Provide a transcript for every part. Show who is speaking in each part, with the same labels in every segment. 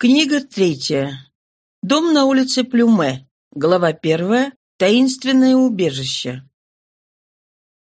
Speaker 1: Книга третья. Дом на улице Плюме. Глава первая. Таинственное убежище.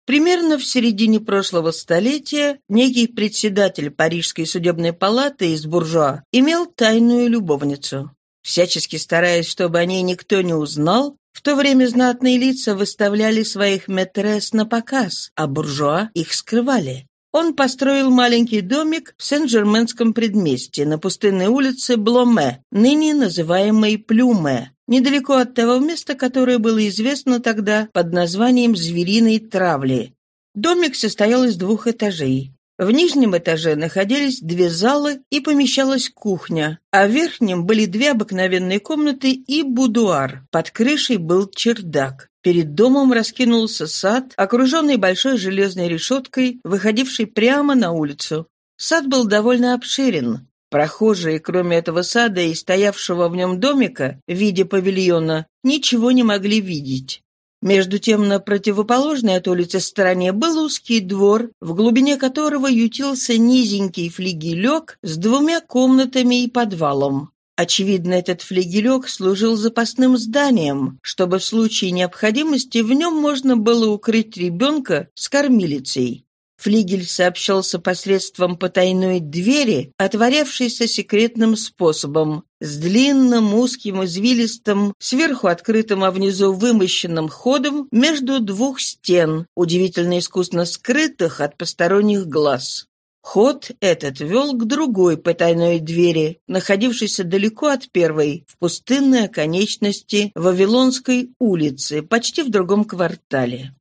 Speaker 1: Примерно в середине прошлого столетия некий председатель Парижской судебной палаты из буржуа имел тайную любовницу. Всячески стараясь, чтобы о ней никто не узнал, в то время знатные лица выставляли своих метрес на показ, а буржуа их скрывали. Он построил маленький домик в Сен-Жерменском предместье на пустынной улице Бломе, ныне называемой Плюме, недалеко от того места, которое было известно тогда под названием «Звериной травли». Домик состоял из двух этажей. В нижнем этаже находились две залы и помещалась кухня, а в верхнем были две обыкновенные комнаты и будуар. Под крышей был чердак. Перед домом раскинулся сад, окруженный большой железной решеткой, выходившей прямо на улицу. Сад был довольно обширен. Прохожие, кроме этого сада и стоявшего в нем домика в виде павильона, ничего не могли видеть. Между тем, на противоположной от улицы стороне был узкий двор, в глубине которого ютился низенький флигелек с двумя комнатами и подвалом. Очевидно, этот флигелек служил запасным зданием, чтобы в случае необходимости в нем можно было укрыть ребенка с кормилицей. Флигель сообщался посредством потайной двери, отворявшейся секретным способом, с длинным, узким, извилистым, сверху открытым, а внизу вымощенным ходом между двух стен, удивительно искусно скрытых от посторонних глаз. Ход этот вел к другой потайной двери, находившейся далеко от первой, в пустынной оконечности Вавилонской улицы, почти в другом квартале.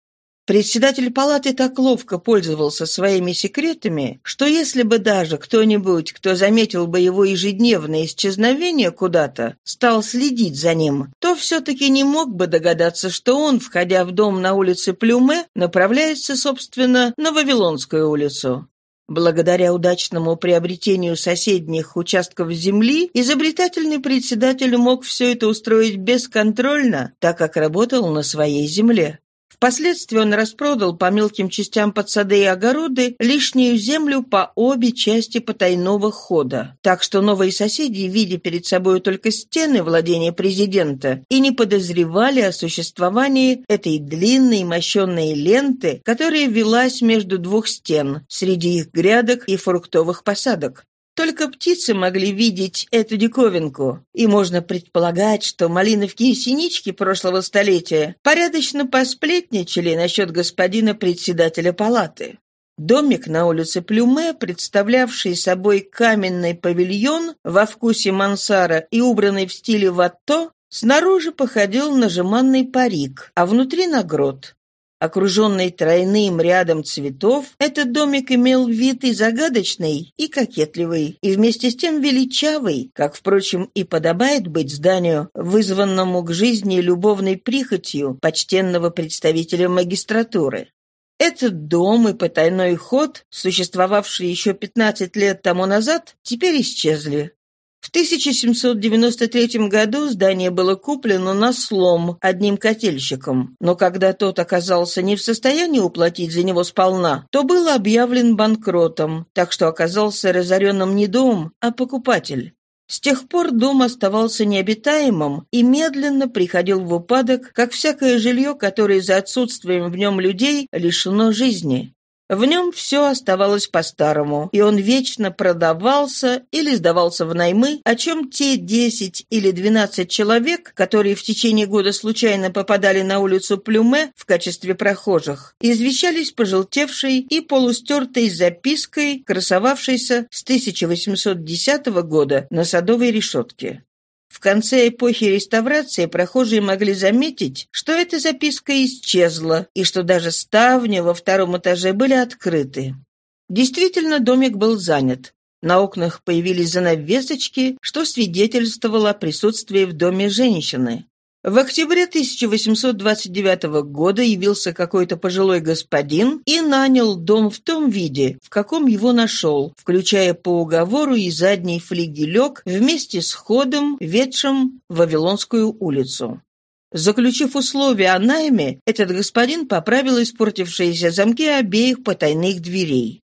Speaker 1: Председатель палаты так ловко пользовался своими секретами, что если бы даже кто-нибудь, кто заметил бы его ежедневное исчезновение куда-то, стал следить за ним, то все-таки не мог бы догадаться, что он, входя в дом на улице Плюме, направляется, собственно, на Вавилонскую улицу. Благодаря удачному приобретению соседних участков земли, изобретательный председатель мог все это устроить бесконтрольно, так как работал на своей земле. Впоследствии он распродал по мелким частям под сады и огороды лишнюю землю по обе части потайного хода. Так что новые соседи, видя перед собой только стены владения президента, и не подозревали о существовании этой длинной мощенной ленты, которая велась между двух стен, среди их грядок и фруктовых посадок. Только птицы могли видеть эту диковинку, и можно предполагать, что малиновки и синички прошлого столетия порядочно посплетничали насчет господина председателя палаты. Домик на улице Плюме, представлявший собой каменный павильон во вкусе мансара и убранный в стиле ватто, снаружи походил на жеманный парик, а внутри на грот. Окруженный тройным рядом цветов, этот домик имел вид и загадочный, и кокетливый, и вместе с тем величавый, как, впрочем, и подобает быть зданию, вызванному к жизни любовной прихотью почтенного представителя магистратуры. Этот дом и потайной ход, существовавшие еще 15 лет тому назад, теперь исчезли. В 1793 году здание было куплено на слом одним котельщиком, но когда тот оказался не в состоянии уплатить за него сполна, то был объявлен банкротом, так что оказался разоренным не дом, а покупатель. С тех пор дом оставался необитаемым и медленно приходил в упадок, как всякое жилье, которое за отсутствием в нем людей лишено жизни. В нем все оставалось по-старому, и он вечно продавался или сдавался в наймы, о чем те 10 или 12 человек, которые в течение года случайно попадали на улицу Плюме в качестве прохожих, извещались пожелтевшей и полустертой запиской, красовавшейся с 1810 года на садовой решетке. В конце эпохи реставрации прохожие могли заметить, что эта записка исчезла и что даже ставни во втором этаже были открыты. Действительно, домик был занят. На окнах появились занавесочки, что свидетельствовало о присутствии в доме женщины. В октябре 1829 года явился какой-то пожилой господин и нанял дом в том виде, в каком его нашел, включая по уговору и задний флигелек вместе с ходом, ведшим Вавилонскую улицу. Заключив условия о найме, этот господин поправил испортившиеся замки обеих потайных дверей.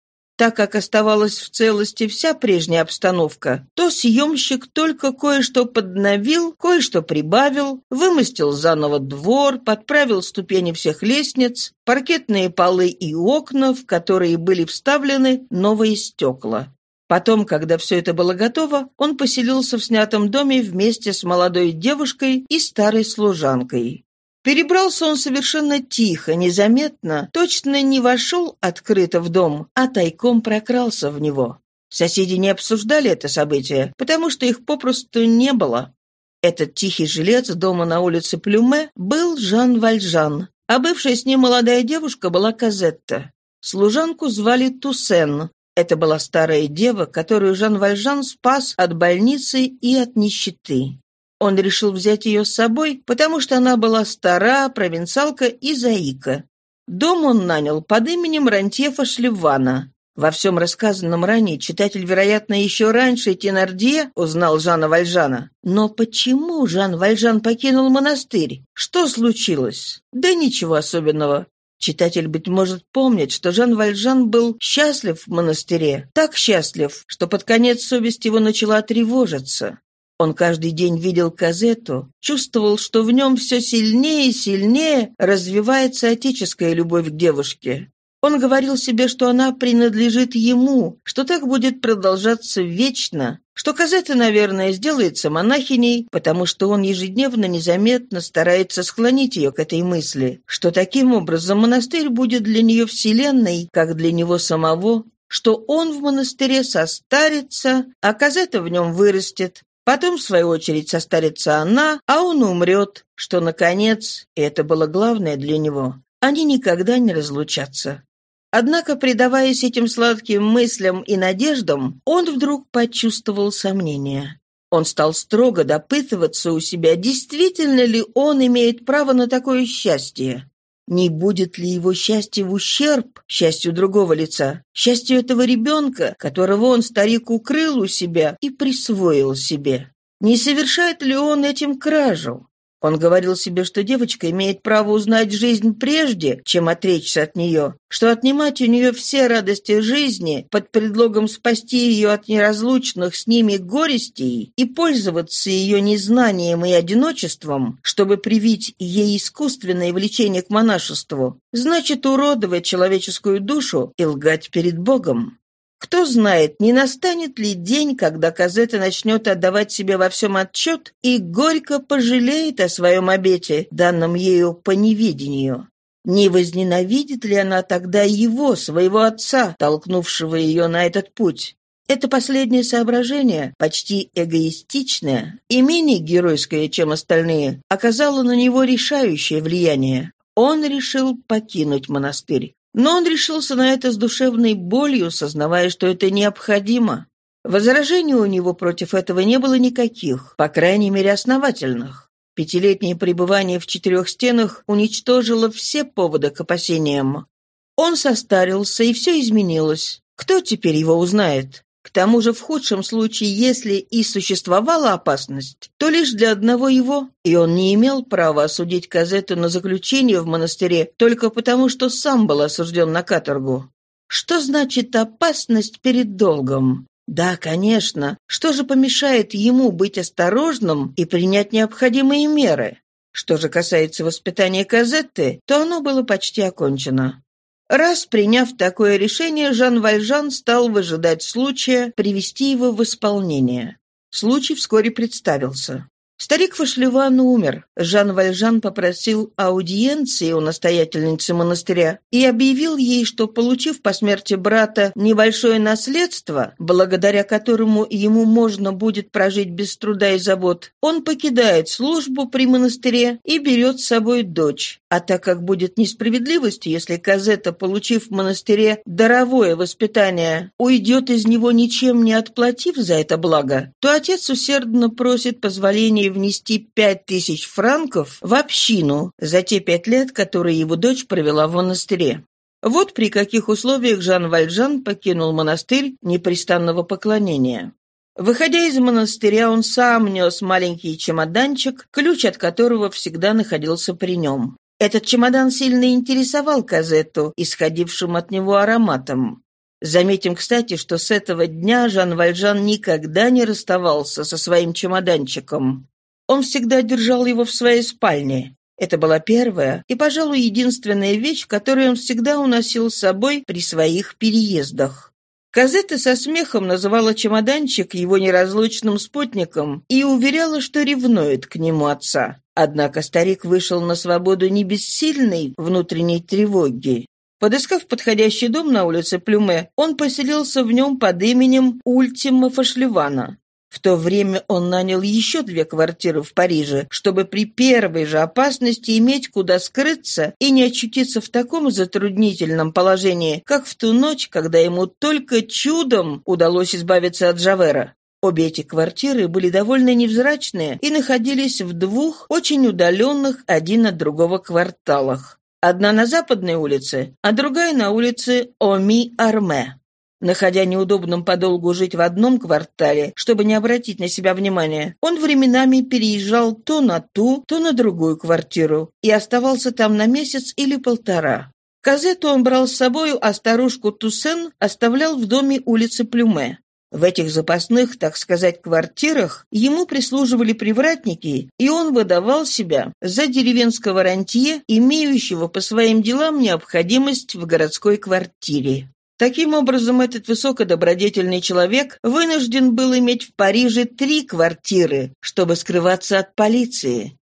Speaker 1: Так как оставалась в целости вся прежняя обстановка, то съемщик только кое-что подновил, кое-что прибавил, вымостил заново двор, подправил ступени всех лестниц, паркетные полы и окна, в которые были вставлены новые стекла. Потом, когда все это было готово, он поселился в снятом доме вместе с молодой девушкой и старой служанкой. Перебрался он совершенно тихо, незаметно, точно не вошел открыто в дом, а тайком прокрался в него. Соседи не обсуждали это событие, потому что их попросту не было. Этот тихий жилец дома на улице Плюме был Жан Вальжан, а бывшая с ним молодая девушка была Казетта. Служанку звали Туссен. Это была старая дева, которую Жан Вальжан спас от больницы и от нищеты. Он решил взять ее с собой, потому что она была стара, провинциалка и заика. Дом он нанял под именем Рантьефа Шлевана. Во всем рассказанном ранее читатель, вероятно, еще раньше Тенардье узнал Жана Вальжана. Но почему Жан Вальжан покинул монастырь? Что случилось? Да ничего особенного. Читатель, быть может, помнит, что Жан Вальжан был счастлив в монастыре, так счастлив, что под конец совесть его начала тревожиться. Он каждый день видел Казету, чувствовал, что в нем все сильнее и сильнее развивается отеческая любовь к девушке. Он говорил себе, что она принадлежит ему, что так будет продолжаться вечно, что Казета, наверное, сделается монахиней, потому что он ежедневно незаметно старается склонить ее к этой мысли, что таким образом монастырь будет для нее вселенной, как для него самого, что он в монастыре состарится, а Казета в нем вырастет, Потом, в свою очередь, состарится она, а он умрет, что, наконец, и это было главное для него, они никогда не разлучатся. Однако, предаваясь этим сладким мыслям и надеждам, он вдруг почувствовал сомнение. Он стал строго допытываться у себя, действительно ли он имеет право на такое счастье. Не будет ли его счастье в ущерб счастью другого лица, счастью этого ребенка, которого он, старик, укрыл у себя и присвоил себе? Не совершает ли он этим кражу? Он говорил себе, что девочка имеет право узнать жизнь прежде, чем отречься от нее, что отнимать у нее все радости жизни под предлогом спасти ее от неразлучных с ними горестей и пользоваться ее незнанием и одиночеством, чтобы привить ей искусственное влечение к монашеству, значит уродовать человеческую душу и лгать перед Богом. Кто знает, не настанет ли день, когда Казета начнет отдавать себе во всем отчет и горько пожалеет о своем обете, данном ею по неведению. Не возненавидит ли она тогда его, своего отца, толкнувшего ее на этот путь? Это последнее соображение, почти эгоистичное и менее геройское, чем остальные, оказало на него решающее влияние. Он решил покинуть монастырь. Но он решился на это с душевной болью, сознавая, что это необходимо. Возражений у него против этого не было никаких, по крайней мере, основательных. Пятилетнее пребывание в четырех стенах уничтожило все поводы к опасениям. Он состарился, и все изменилось. Кто теперь его узнает? К тому же в худшем случае, если и существовала опасность, то лишь для одного его, и он не имел права осудить Казету на заключение в монастыре только потому, что сам был осужден на каторгу. Что значит опасность перед долгом? Да, конечно. Что же помешает ему быть осторожным и принять необходимые меры? Что же касается воспитания Казетты, то оно было почти окончено. Раз приняв такое решение, Жан Вальжан стал выжидать случая привести его в исполнение. Случай вскоре представился. Старик Фашлеван умер. Жан Вальжан попросил аудиенции у настоятельницы монастыря и объявил ей, что, получив по смерти брата небольшое наследство, благодаря которому ему можно будет прожить без труда и забот, он покидает службу при монастыре и берет с собой дочь. А так как будет несправедливостью, если Казета, получив в монастыре даровое воспитание, уйдет из него ничем не отплатив за это благо, то отец усердно просит позволения внести пять тысяч франков в общину за те пять лет, которые его дочь провела в монастыре. Вот при каких условиях Жан Вальжан покинул монастырь непрестанного поклонения. Выходя из монастыря, он сам нес маленький чемоданчик, ключ от которого всегда находился при нем. Этот чемодан сильно интересовал Казетту, исходившим от него ароматом. Заметим, кстати, что с этого дня Жан Вальжан никогда не расставался со своим чемоданчиком. Он всегда держал его в своей спальне. Это была первая и, пожалуй, единственная вещь, которую он всегда уносил с собой при своих переездах. Казетта со смехом называла чемоданчик его неразлучным спутником и уверяла, что ревнует к нему отца. Однако старик вышел на свободу не без сильной внутренней тревоги. Подыскав подходящий дом на улице Плюме, он поселился в нем под именем Ультима Фашлевана. В то время он нанял еще две квартиры в Париже, чтобы при первой же опасности иметь куда скрыться и не очутиться в таком затруднительном положении, как в ту ночь, когда ему только чудом удалось избавиться от Жавера. Обе эти квартиры были довольно невзрачные и находились в двух очень удаленных один от другого кварталах. Одна на западной улице, а другая на улице Оми-Арме. Находя неудобным подолгу жить в одном квартале, чтобы не обратить на себя внимания, он временами переезжал то на ту, то на другую квартиру и оставался там на месяц или полтора. Казету он брал с собою, а старушку Туссен оставлял в доме улицы Плюме. В этих запасных, так сказать, квартирах ему прислуживали привратники, и он выдавал себя за деревенского рантье, имеющего по своим делам необходимость в городской квартире. Таким образом, этот высокодобродетельный человек вынужден был иметь в Париже три квартиры, чтобы скрываться от полиции.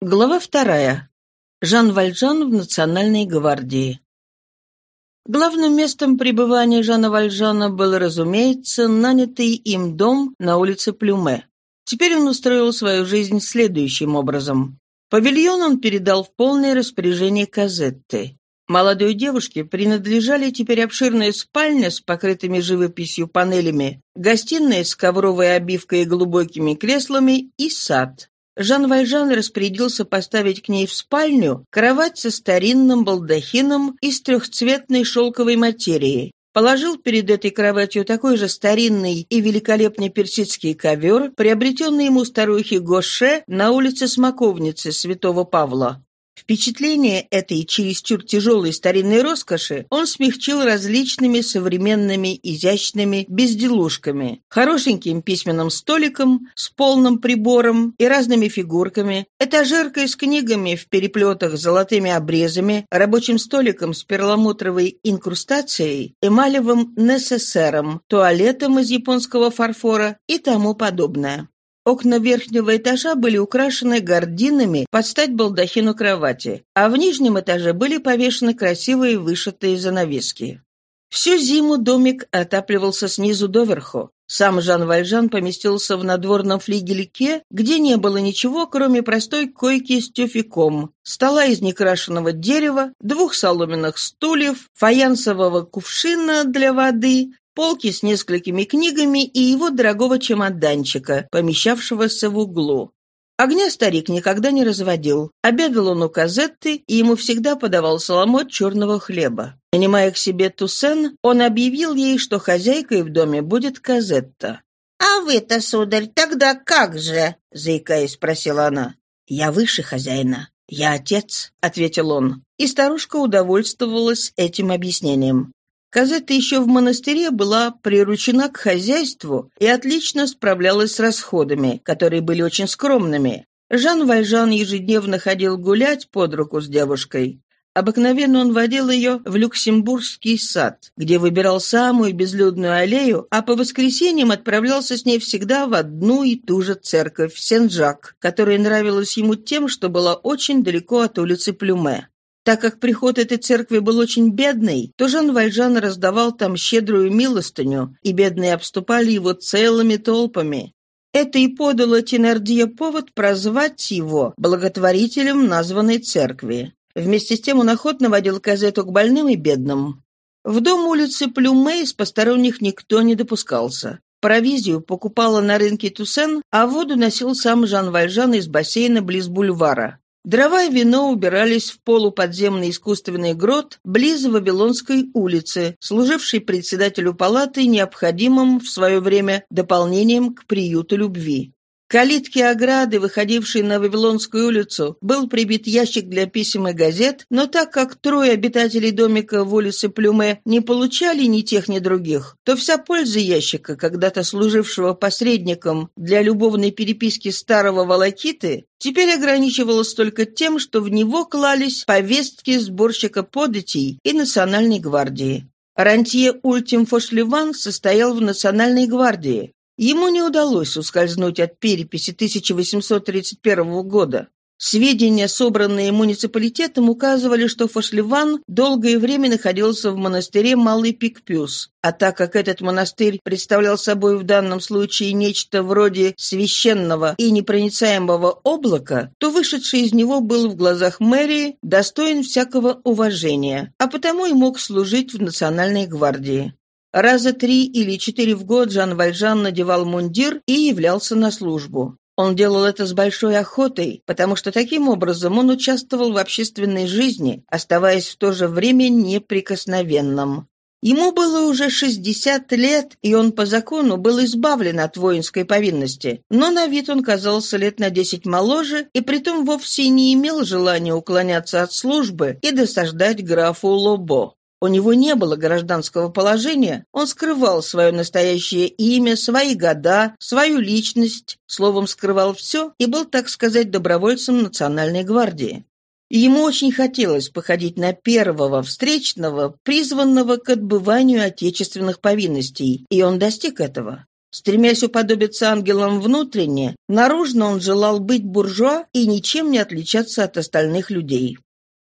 Speaker 1: Глава вторая. Жан Вальжан в Национальной гвардии. Главным местом пребывания Жана Вальжана был, разумеется, нанятый им дом на улице Плюме. Теперь он устроил свою жизнь следующим образом. Павильон он передал в полное распоряжение Казетты. Молодой девушке принадлежали теперь обширная спальня с покрытыми живописью панелями, гостиная с ковровой обивкой и глубокими креслами и сад. Жан Вальжан распорядился поставить к ней в спальню кровать со старинным балдахином из трехцветной шелковой материи. Положил перед этой кроватью такой же старинный и великолепный персидский ковер, приобретенный ему старухи Гоше на улице Смоковницы Святого Павла. Впечатление этой чересчур тяжелой старинной роскоши он смягчил различными современными изящными безделушками, хорошеньким письменным столиком с полным прибором и разными фигурками, этажеркой с книгами в переплетах с золотыми обрезами, рабочим столиком с перламутровой инкрустацией, эмалевым несессером, туалетом из японского фарфора и тому подобное. Окна верхнего этажа были украшены гардинами под стать балдахину кровати, а в нижнем этаже были повешены красивые вышитые занавески. Всю зиму домик отапливался снизу доверху. Сам Жан Вальжан поместился в надворном флигельке, где не было ничего, кроме простой койки с тюфяком, стола из некрашенного дерева, двух соломенных стульев, фаянсового кувшина для воды, полки с несколькими книгами и его дорогого чемоданчика, помещавшегося в углу. Огня старик никогда не разводил. Обедал он у Казетты, и ему всегда подавал соломот черного хлеба. Нанимая к себе Туссен, он объявил ей, что хозяйкой в доме будет Казетта.
Speaker 2: «А вы-то, сударь, тогда как же?» — заикаясь, спросила она.
Speaker 1: «Я выше хозяина. Я отец», — ответил он. И старушка удовольствовалась этим объяснением. Казетта еще в монастыре была приручена к хозяйству и отлично справлялась с расходами, которые были очень скромными. Жан Вальжан ежедневно ходил гулять под руку с девушкой. Обыкновенно он водил ее в Люксембургский сад, где выбирал самую безлюдную аллею, а по воскресеньям отправлялся с ней всегда в одну и ту же церковь Сен-Жак, которая нравилась ему тем, что была очень далеко от улицы Плюме. Так как приход этой церкви был очень бедный, то Жан Вальжан раздавал там щедрую милостыню, и бедные обступали его целыми толпами. Это и подало Тенардье повод прозвать его благотворителем названной церкви. Вместе с тем он охотно водил казету к больным и бедным. В дом улицы Плюме из посторонних никто не допускался. Провизию покупала на рынке Туссен, а воду носил сам Жан Вальжан из бассейна близ бульвара. Дрова и вино убирались в полуподземный искусственный грот близ Вавилонской улицы, служившей председателю палаты необходимым в свое время дополнением к приюту любви. Калитке ограды, выходившей на Вавилонскую улицу, был прибит ящик для писем и газет, но так как трое обитателей домика в улице Плюме не получали ни тех, ни других, то вся польза ящика, когда-то служившего посредником для любовной переписки старого волокиты, теперь ограничивалась только тем, что в него клались повестки сборщика податей и Национальной гвардии. Рантье Ультим Фошлеван состоял в Национальной гвардии. Ему не удалось ускользнуть от переписи 1831 года. Сведения, собранные муниципалитетом, указывали, что Фошлеван долгое время находился в монастыре Малый Пикпюс, а так как этот монастырь представлял собой в данном случае нечто вроде священного и непроницаемого облака, то вышедший из него был в глазах мэрии достоин всякого уважения, а потому и мог служить в Национальной гвардии. Раза три или четыре в год Жан Вальжан надевал мундир и являлся на службу. Он делал это с большой охотой, потому что таким образом он участвовал в общественной жизни, оставаясь в то же время неприкосновенным. Ему было уже 60 лет, и он по закону был избавлен от воинской повинности, но на вид он казался лет на 10 моложе и притом вовсе не имел желания уклоняться от службы и досаждать графу Лобо. У него не было гражданского положения, он скрывал свое настоящее имя, свои года, свою личность, словом, скрывал все и был, так сказать, добровольцем Национальной гвардии. ему очень хотелось походить на первого встречного, призванного к отбыванию отечественных повинностей, и он достиг этого. Стремясь уподобиться ангелам внутренне, наружно он желал быть буржуа и ничем не отличаться от остальных людей.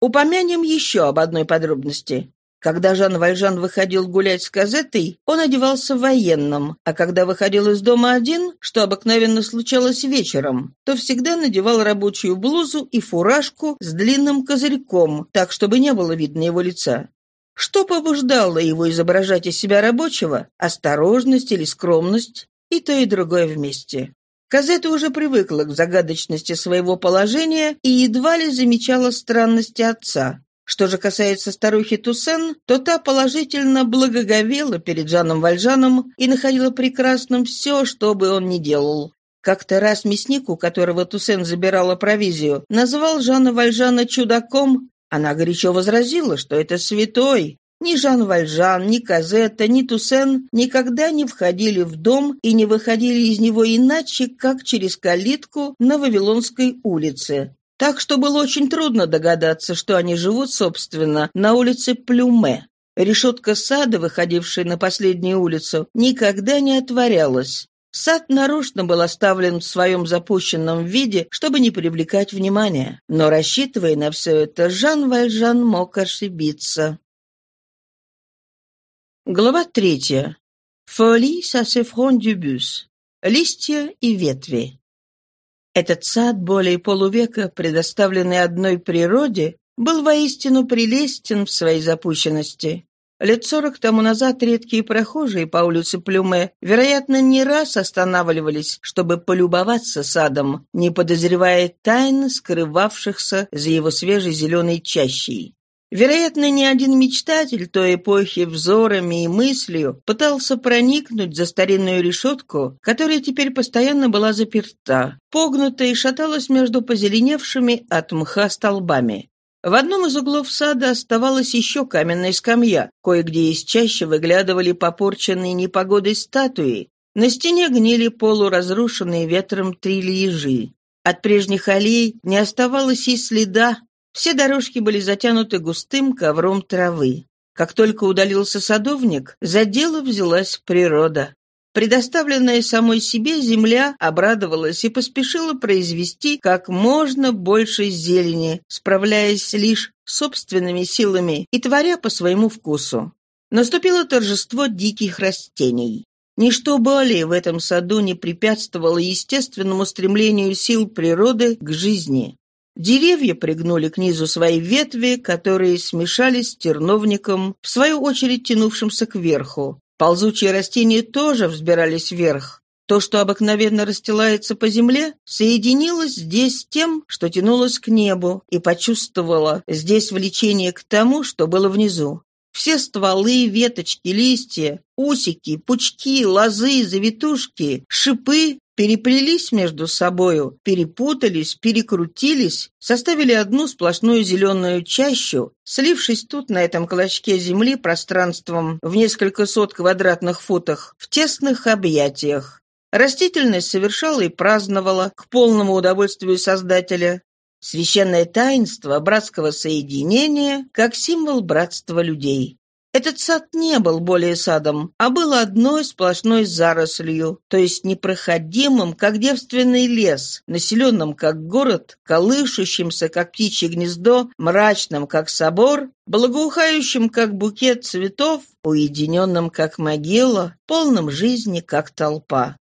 Speaker 1: Упомянем еще об одной подробности. Когда Жан Вальжан выходил гулять с Казетой, он одевался в военном, а когда выходил из дома один, что обыкновенно случалось вечером, то всегда надевал рабочую блузу и фуражку с длинным козырьком, так, чтобы не было видно его лица. Что побуждало его изображать из себя рабочего? Осторожность или скромность? И то, и другое вместе. Казета уже привыкла к загадочности своего положения и едва ли замечала странности отца. Что же касается старухи Туссен, то та положительно благоговела перед Жаном Вальжаном и находила прекрасным все, что бы он ни делал. Как-то раз мясник, у которого Туссен забирала провизию, назвал Жана Вальжана чудаком. Она горячо возразила, что это святой. Ни Жан Вальжан, ни Казетта, ни Туссен никогда не входили в дом и не выходили из него иначе, как через калитку на Вавилонской улице. Так что было очень трудно догадаться, что они живут, собственно, на улице Плюме. Решетка сада, выходившая на последнюю улицу, никогда не отворялась. Сад нарочно был оставлен в своем запущенном виде, чтобы не привлекать внимания. Но, рассчитывая на все это, Жан Вальжан мог ошибиться. Глава третья. Фоли со сефрон дюбюс. Листья и ветви. Этот сад, более полувека предоставленный одной природе, был воистину прелестен в своей запущенности. Лет сорок тому назад редкие прохожие по улице Плюме, вероятно, не раз останавливались, чтобы полюбоваться садом, не подозревая тайн, скрывавшихся за его свежей зеленой чащей. Вероятно, ни один мечтатель той эпохи взорами и мыслью пытался проникнуть за старинную решетку, которая теперь постоянно была заперта, погнутая и шаталась между позеленевшими от мха столбами. В одном из углов сада оставалась еще каменная скамья, кое-где из чаще выглядывали попорченные непогодой статуи, на стене гнили полуразрушенные ветром трильежи. От прежних аллей не оставалось и следа, все дорожки были затянуты густым ковром травы. Как только удалился садовник, за дело взялась природа. Предоставленная самой себе земля обрадовалась и поспешила произвести как можно больше зелени, справляясь лишь собственными силами и творя по своему вкусу. Наступило торжество диких растений. Ничто более в этом саду не препятствовало естественному стремлению сил природы к жизни. Деревья пригнули к низу свои ветви, которые смешались с терновником, в свою очередь тянувшимся кверху. Ползучие растения тоже взбирались вверх. То, что обыкновенно расстилается по земле, соединилось здесь с тем, что тянулось к небу, и почувствовало здесь влечение к тому, что было внизу. Все стволы, веточки, листья, усики, пучки, лозы, завитушки, шипы переплелись между собою, перепутались, перекрутились, составили одну сплошную зеленую чащу, слившись тут, на этом клочке земли, пространством в несколько сот квадратных футах, в тесных объятиях. Растительность совершала и праздновала к полному удовольствию Создателя. Священное таинство братского соединения как символ братства людей. Этот сад не был более садом, а был одной сплошной зарослью, то есть непроходимым, как девственный лес, населенным, как город, колышущимся, как птичье гнездо, мрачным, как собор, благоухающим, как букет цветов, уединенным, как могила, полным жизни, как толпа.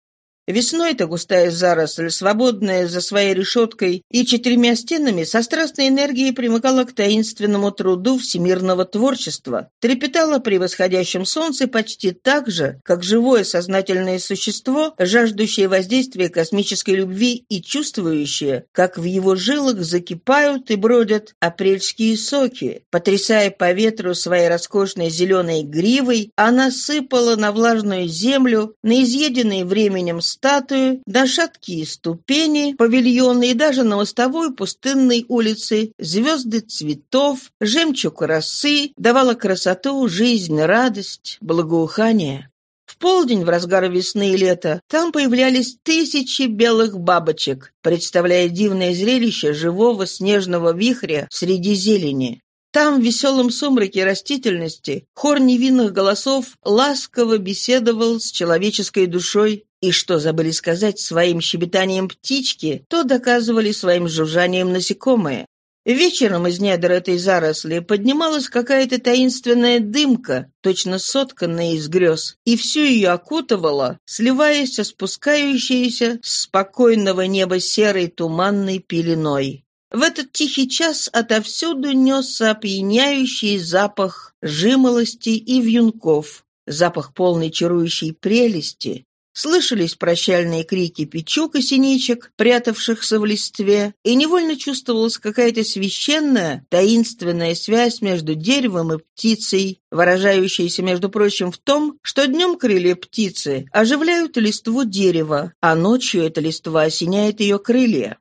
Speaker 1: Весной эта густая заросль, свободная за своей решеткой и четырьмя стенами, со страстной энергией примыкала к таинственному труду всемирного творчества, трепетала при восходящем солнце почти так же, как живое сознательное существо, жаждущее воздействия космической любви и чувствующее, как в его жилах закипают и бродят апрельские соки. Потрясая по ветру своей роскошной зеленой гривой, она сыпала на влажную землю, на изъеденные временем статуи, на шаткие ступени, павильоны и даже на мостовой пустынной улице звезды цветов, жемчуг росы давала красоту, жизнь, радость, благоухание. В полдень, в разгар весны и лета, там появлялись тысячи белых бабочек, представляя дивное зрелище живого снежного вихря среди зелени. Там, в веселом сумраке растительности, хор невинных голосов ласково беседовал с человеческой душой, и что забыли сказать своим щебетанием птички, то доказывали своим жужжанием насекомые. Вечером из недр этой заросли поднималась какая-то таинственная дымка, точно сотканная из грез, и всю ее окутывала, сливаясь со спускающейся с спокойного неба серой туманной пеленой. В этот тихий час отовсюду несся опьяняющий запах жимолости и вьюнков, запах полной чарующей прелести, Слышались прощальные крики печук и синичек, прятавшихся в листве, и невольно чувствовалась какая-то священная, таинственная связь между деревом и птицей, выражающаяся, между прочим, в том, что днем крылья птицы оживляют листву дерева, а ночью эта листва осеняет ее крылья.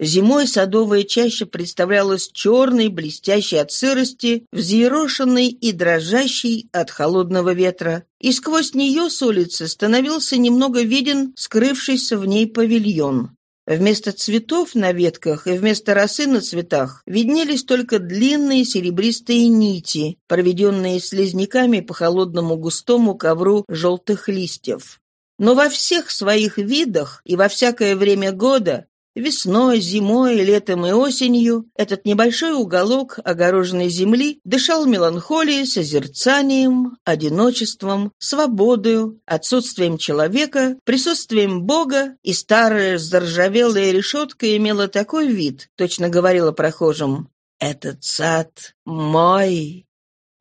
Speaker 1: Зимой садовая чаща представлялась черной, блестящей от сырости, взъерошенной и дрожащей от холодного ветра, и сквозь нее с улицы становился немного виден скрывшийся в ней павильон. Вместо цветов на ветках и вместо росы на цветах виднелись только длинные серебристые нити, проведенные слизняками по холодному густому ковру желтых листьев. Но во всех своих видах и во всякое время года Весной, зимой, летом и осенью этот небольшой уголок огороженной земли дышал меланхолией, созерцанием, одиночеством, свободою, отсутствием человека, присутствием Бога, и старая заржавелая решетка имела такой вид, точно говорила прохожим, «Этот сад мой».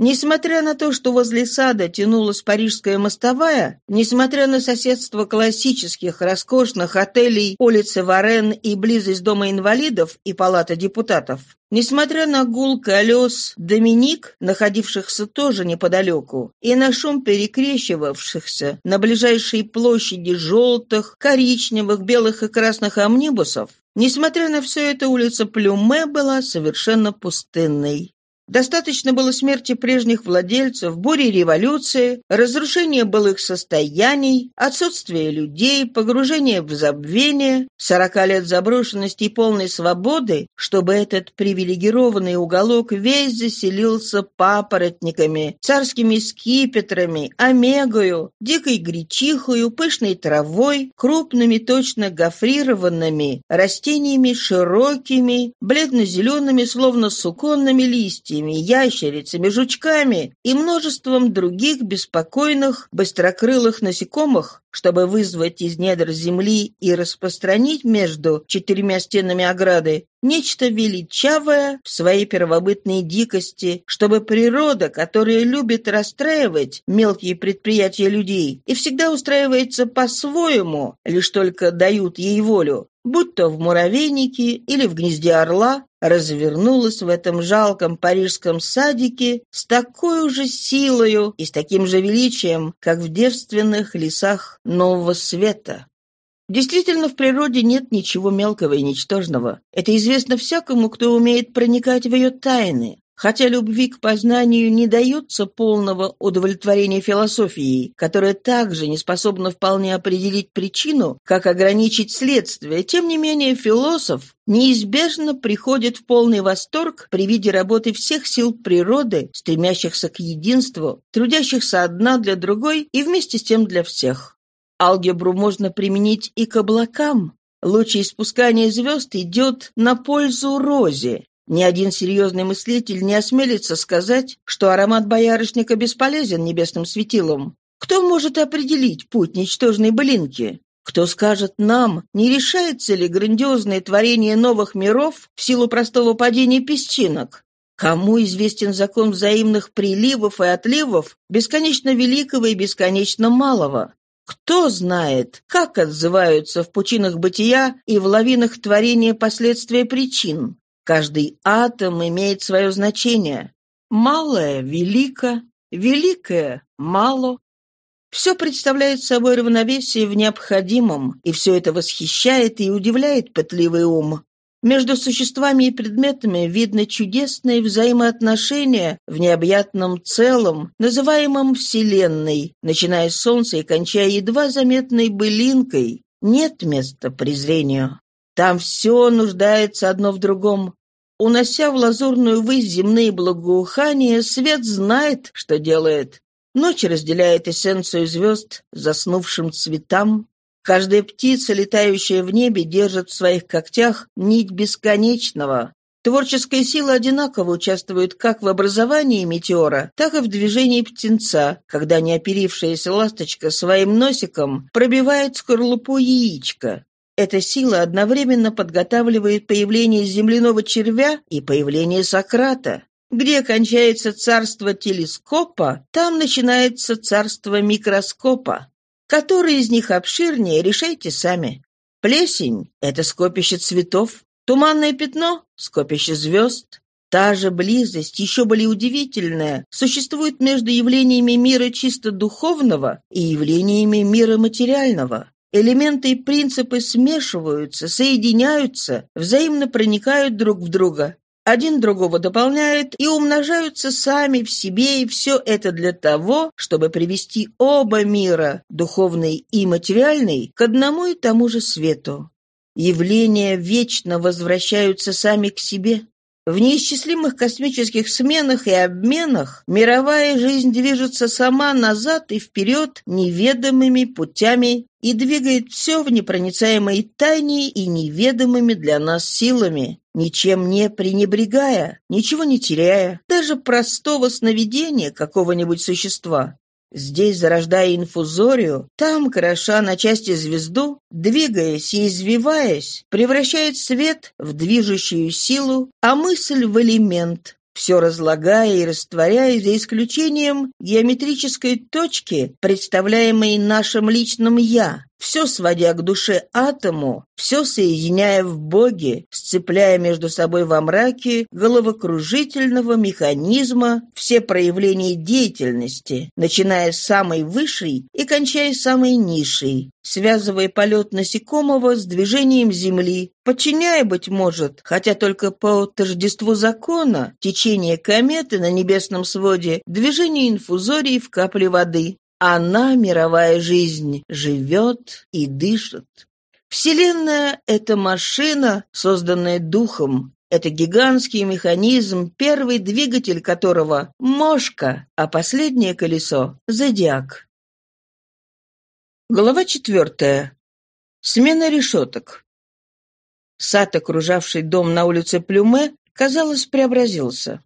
Speaker 1: Несмотря на то, что возле сада тянулась парижская мостовая, несмотря на соседство классических роскошных отелей улицы Варен и близость дома инвалидов и палата депутатов, несмотря на гул колес Доминик, находившихся тоже неподалеку, и на шум перекрещивавшихся на ближайшей площади желтых, коричневых, белых и красных амнибусов, несмотря на все это улица Плюме была совершенно пустынной. Достаточно было смерти прежних владельцев, бури революции, разрушения былых состояний, отсутствия людей, погружения в забвение, сорока лет заброшенности и полной свободы, чтобы этот привилегированный уголок весь заселился папоротниками, царскими скипетрами, омегою, дикой гречихою, пышной травой, крупными точно гофрированными растениями широкими, бледно-зелеными, словно суконными листьями, листьями, ящерицами, жучками и множеством других беспокойных, быстрокрылых насекомых, чтобы вызвать из недр земли и распространить между четырьмя стенами ограды нечто величавое в своей первобытной дикости, чтобы природа, которая любит расстраивать мелкие предприятия людей и всегда устраивается по-своему, лишь только дают ей волю, будь то в муравейнике или в гнезде орла, развернулась в этом жалком парижском садике с такой же силою и с таким же величием, как в девственных лесах Нового Света. Действительно, в природе нет ничего мелкого и ничтожного. Это известно всякому, кто умеет проникать в ее тайны. Хотя любви к познанию не дается полного удовлетворения философией, которая также не способна вполне определить причину, как ограничить следствие, тем не менее философ неизбежно приходит в полный восторг при виде работы всех сил природы, стремящихся к единству, трудящихся одна для другой и вместе с тем для всех. Алгебру можно применить и к облакам. Лучеиспускание звезд идет на пользу розе, ни один серьезный мыслитель не осмелится сказать, что аромат боярышника бесполезен небесным светилом. Кто может определить путь ничтожной блинки? Кто скажет нам, не решается ли грандиозное творение новых миров в силу простого падения песчинок? Кому известен закон взаимных приливов и отливов, бесконечно великого и бесконечно малого? Кто знает, как отзываются в пучинах бытия и в лавинах творения последствия причин? Каждый атом имеет свое значение. Малое – велико, великое – мало. Все представляет собой равновесие в необходимом, и все это восхищает и удивляет пытливый ум. Между существами и предметами видно чудесное взаимоотношение в необъятном целом, называемом Вселенной, начиная с Солнца и кончая едва заметной былинкой. Нет места презрению. Там все нуждается одно в другом. Унося в лазурную высь земные благоухания, свет знает, что делает. Ночь разделяет эссенцию звезд заснувшим цветам. Каждая птица, летающая в небе, держит в своих когтях нить бесконечного. Творческая сила одинаково участвует как в образовании метеора, так и в движении птенца, когда неоперившаяся ласточка своим носиком пробивает скорлупу яичка. Эта сила одновременно подготавливает появление земляного червя и появление Сократа. Где кончается царство телескопа, там начинается царство микроскопа. Который из них обширнее, решайте сами. Плесень — это скопище цветов, туманное пятно — скопище звезд. Та же близость, еще более удивительная, существует между явлениями мира чисто духовного и явлениями мира материального. Элементы и принципы смешиваются, соединяются, взаимно проникают друг в друга. Один другого дополняет и умножаются сами в себе, и все это для того, чтобы привести оба мира, духовный и материальный, к одному и тому же свету. Явления вечно возвращаются сами к себе. В неисчислимых космических сменах и обменах мировая жизнь движется сама назад и вперед неведомыми путями и двигает все в непроницаемой тайне и неведомыми для нас силами, ничем не пренебрегая, ничего не теряя, даже простого сновидения какого-нибудь существа. Здесь, зарождая инфузорию, там, кроша на части звезду, двигаясь и извиваясь, превращает свет в движущую силу, а мысль в элемент, все разлагая и растворяя за исключением геометрической точки, представляемой нашим личным «я», все сводя к душе атому, все соединяя в Боге, сцепляя между собой во мраке головокружительного механизма все проявления деятельности, начиная с самой высшей и кончая самой низшей, связывая полет насекомого с движением Земли, подчиняя, быть может, хотя только по тождеству закона, течение кометы на небесном своде, движение инфузории в капле воды, она, мировая жизнь, живет и дышит. Вселенная — это машина, созданная духом. Это гигантский механизм, первый двигатель которого — мошка, а последнее колесо — зодиак. Глава четвертая. Смена решеток. Сад, окружавший дом на улице Плюме, казалось, преобразился.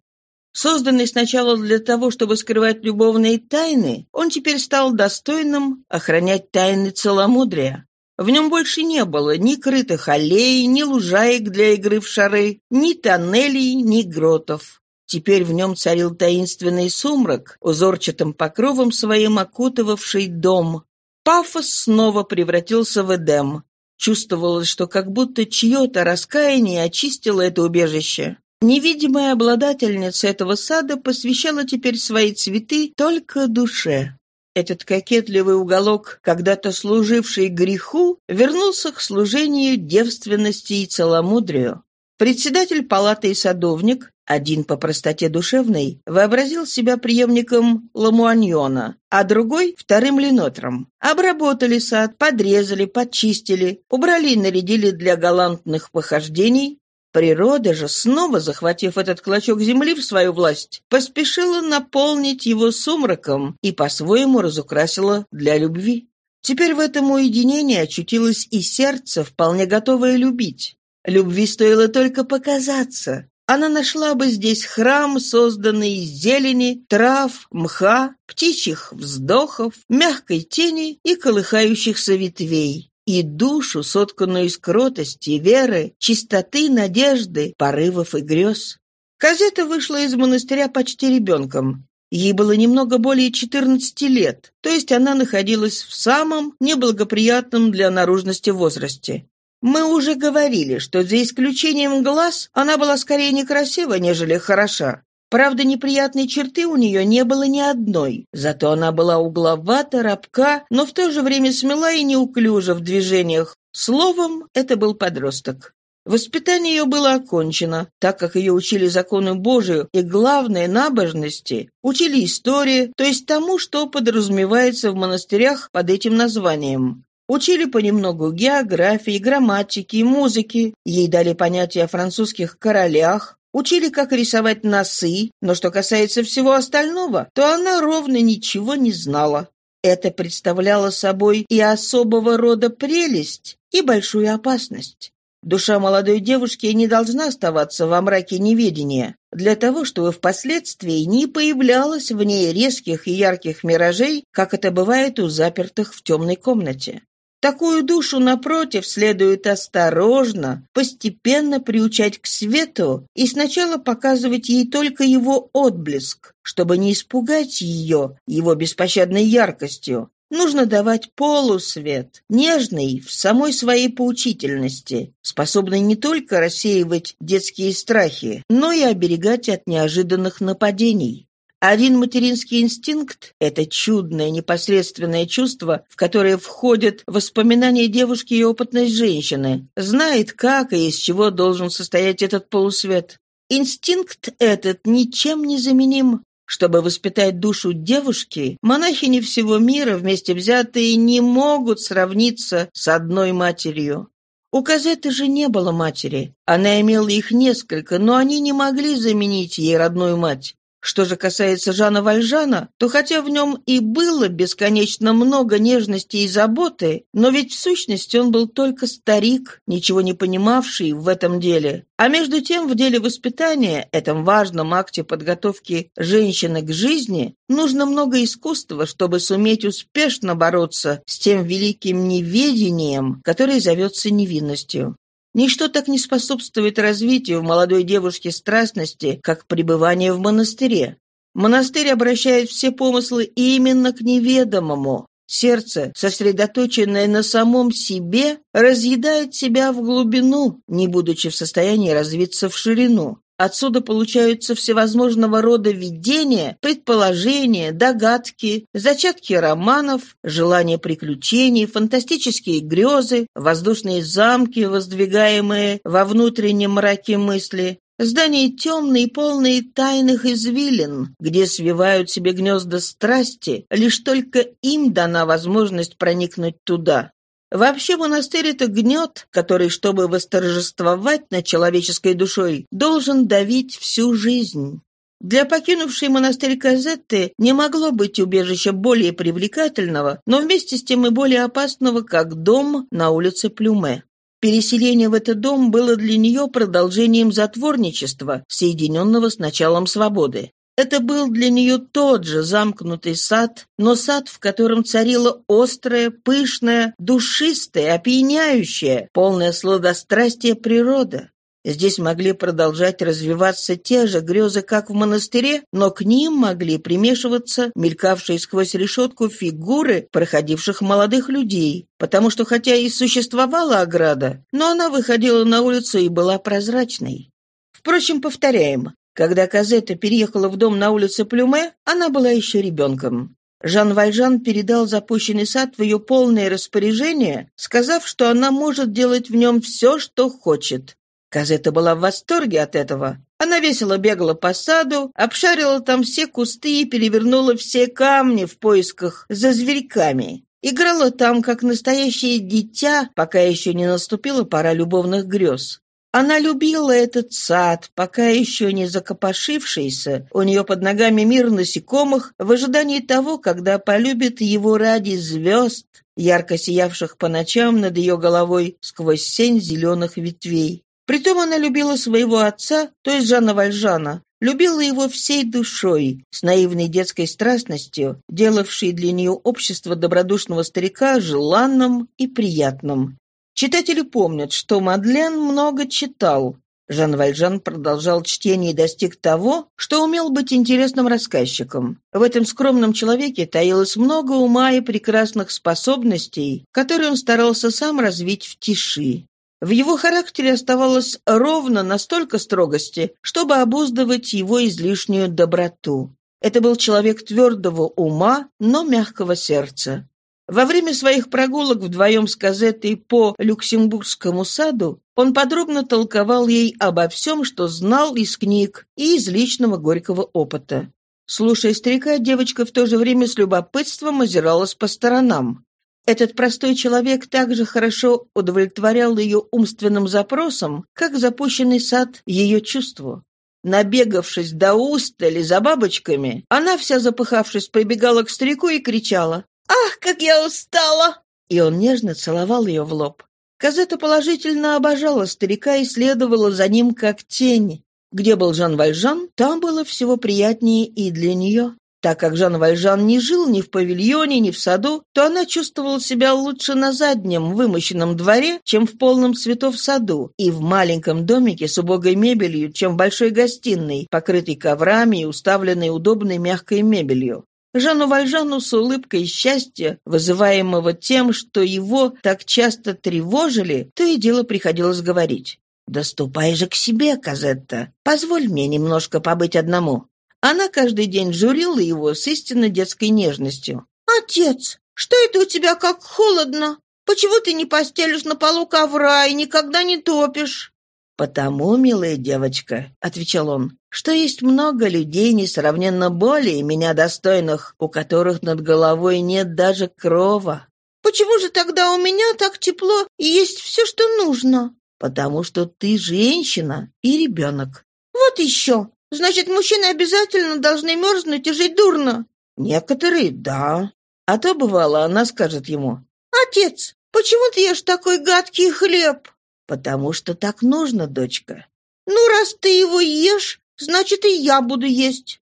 Speaker 1: Созданный сначала для того, чтобы скрывать любовные тайны, он теперь стал достойным охранять тайны целомудрия. В нем больше не было ни крытых аллей, ни лужаек для игры в шары, ни тоннелей, ни гротов. Теперь в нем царил таинственный сумрак, узорчатым покровом своим окутывавший дом. Пафос снова превратился в Эдем. Чувствовалось, что как будто чье-то раскаяние очистило это убежище. Невидимая обладательница этого сада посвящала теперь свои цветы только душе. Этот кокетливый уголок, когда-то служивший греху, вернулся к служению девственности и целомудрию. Председатель палаты и садовник, один по простоте душевной, вообразил себя преемником Ламуаньона, а другой — вторым Ленотром. Обработали сад, подрезали, подчистили, убрали и нарядили для галантных похождений, Природа же, снова захватив этот клочок земли в свою власть, поспешила наполнить его сумраком и по-своему разукрасила для любви. Теперь в этом уединении очутилось и сердце, вполне готовое любить. Любви стоило только показаться. Она нашла бы здесь храм, созданный из зелени, трав, мха, птичьих вздохов, мягкой тени и колыхающихся ветвей и душу, сотканную из кротости, веры, чистоты, надежды, порывов и грез. Казета вышла из монастыря почти ребенком. Ей было немного более 14 лет, то есть она находилась в самом неблагоприятном для наружности возрасте. Мы уже говорили, что за исключением глаз она была скорее некрасива, нежели хороша. Правда, неприятной черты у нее не было ни одной, зато она была угловата, рабка, но в то же время смела и неуклюжа в движениях. Словом, это был подросток. Воспитание ее было окончено, так как ее учили закону Божию и, главное, набожности, учили истории, то есть тому, что подразумевается в монастырях под этим названием. Учили понемногу географии, грамматики, музыки. Ей дали понятия о французских королях, Учили, как рисовать носы, но что касается всего остального, то она ровно ничего не знала. Это представляло собой и особого рода прелесть, и большую опасность. Душа молодой девушки не должна оставаться во мраке неведения, для того, чтобы впоследствии не появлялось в ней резких и ярких миражей, как это бывает у запертых в темной комнате. Такую душу, напротив, следует осторожно, постепенно приучать к свету и сначала показывать ей только его отблеск, чтобы не испугать ее его беспощадной яркостью. Нужно давать полусвет, нежный в самой своей поучительности, способный не только рассеивать детские страхи, но и оберегать от неожиданных нападений. Один материнский инстинкт — это чудное непосредственное чувство, в которое входят воспоминания девушки и опытность женщины, знает, как и из чего должен состоять этот полусвет. Инстинкт этот ничем не заменим. Чтобы воспитать душу девушки, монахини всего мира вместе взятые не могут сравниться с одной матерью. У Казеты же не было матери. Она имела их несколько, но они не могли заменить ей родную мать. Что же касается Жана Вальжана, то хотя в нем и было бесконечно много нежности и заботы, но ведь в сущности он был только старик, ничего не понимавший в этом деле. А между тем в деле воспитания, этом важном акте подготовки женщины к жизни, нужно много искусства, чтобы суметь успешно бороться с тем великим неведением, которое зовется невинностью. Ничто так не способствует развитию в молодой девушке страстности, как пребывание в монастыре. Монастырь обращает все помыслы именно к неведомому. Сердце, сосредоточенное на самом себе, разъедает себя в глубину, не будучи в состоянии развиться в ширину. Отсюда получаются всевозможного рода видения, предположения, догадки, зачатки романов, желания приключений, фантастические грезы, воздушные замки, воздвигаемые во внутреннем мраке мысли, Здания темные полные тайных извилин, где свивают себе гнезда страсти, лишь только им дана возможность проникнуть туда. Вообще монастырь — это гнет, который, чтобы восторжествовать над человеческой душой, должен давить всю жизнь. Для покинувшей монастырь Казетты не могло быть убежища более привлекательного, но вместе с тем и более опасного, как дом на улице Плюме. Переселение в этот дом было для нее продолжением затворничества, соединенного с началом свободы. Это был для нее тот же замкнутый сад, но сад, в котором царила острая, пышная, душистая, опьяняющая, полная сладострастия природа. Здесь могли продолжать развиваться те же грезы, как в монастыре, но к ним могли примешиваться мелькавшие сквозь решетку фигуры проходивших молодых людей, потому что хотя и существовала ограда, но она выходила на улицу и была прозрачной. Впрочем, повторяем, когда Казета переехала в дом на улице Плюме, она была еще ребенком. Жан Вальжан передал запущенный сад в ее полное распоряжение, сказав, что она может делать в нем все, что хочет. Казета была в восторге от этого. Она весело бегала по саду, обшарила там все кусты и перевернула все камни в поисках за зверьками. Играла там, как настоящее дитя, пока еще не наступила пора любовных грез. Она любила этот сад, пока еще не закопошившийся, у нее под ногами мир насекомых, в ожидании того, когда полюбит его ради звезд, ярко сиявших по ночам над ее головой сквозь сень зеленых ветвей. Притом она любила своего отца, то есть Жана Вальжана, любила его всей душой, с наивной детской страстностью, делавшей для нее общество добродушного старика желанным и приятным. Читатели помнят, что Мадлен много читал. Жан Вальжан продолжал чтение и достиг того, что умел быть интересным рассказчиком. В этом скромном человеке таилось много ума и прекрасных способностей, которые он старался сам развить в тиши. В его характере оставалось ровно настолько строгости, чтобы обуздывать его излишнюю доброту. Это был человек твердого ума, но мягкого сердца. Во время своих прогулок вдвоем с Казетой по Люксембургскому саду он подробно толковал ей обо всем, что знал из книг и из личного горького опыта. Слушая старика, девочка в то же время с любопытством озиралась по сторонам. Этот простой человек также хорошо удовлетворял ее умственным запросам, как запущенный сад ее чувству. Набегавшись до устали за бабочками, она вся запыхавшись прибегала к старику и кричала «Ах, как я устала!» И он нежно целовал ее в лоб. Казета положительно обожала старика и следовала за ним как тень. Где был Жан Вальжан, там было всего приятнее и для нее. Так как Жан Вальжан не жил ни в павильоне, ни в саду, то она чувствовала себя лучше на заднем, вымощенном дворе, чем в полном цветов саду, и в маленьком домике с убогой мебелью, чем в большой гостиной, покрытой коврами и уставленной удобной мягкой мебелью. Жану Вальжану с улыбкой счастья, вызываемого тем, что его так часто тревожили, то и дело приходилось говорить. «Да ступай же к себе, Казетта. Позволь мне немножко побыть одному». Она каждый день журила его с истинно детской нежностью. «Отец, что это у тебя как холодно? Почему ты не постелишь на полу ковра и никогда не топишь?» «Потому, милая девочка», — отвечал он, «что есть много людей, несравненно более меня достойных, у которых над головой нет даже крова». «Почему же тогда у меня так тепло и есть все, что нужно?» «Потому что ты женщина и ребенок». «Вот еще! Значит, мужчины обязательно должны мерзнуть и жить дурно?» «Некоторые — да. А то, бывало, она скажет ему, «Отец, почему ты ешь такой гадкий хлеб?» «Потому что так нужно, дочка». «Ну, раз ты его ешь, значит, и я буду есть».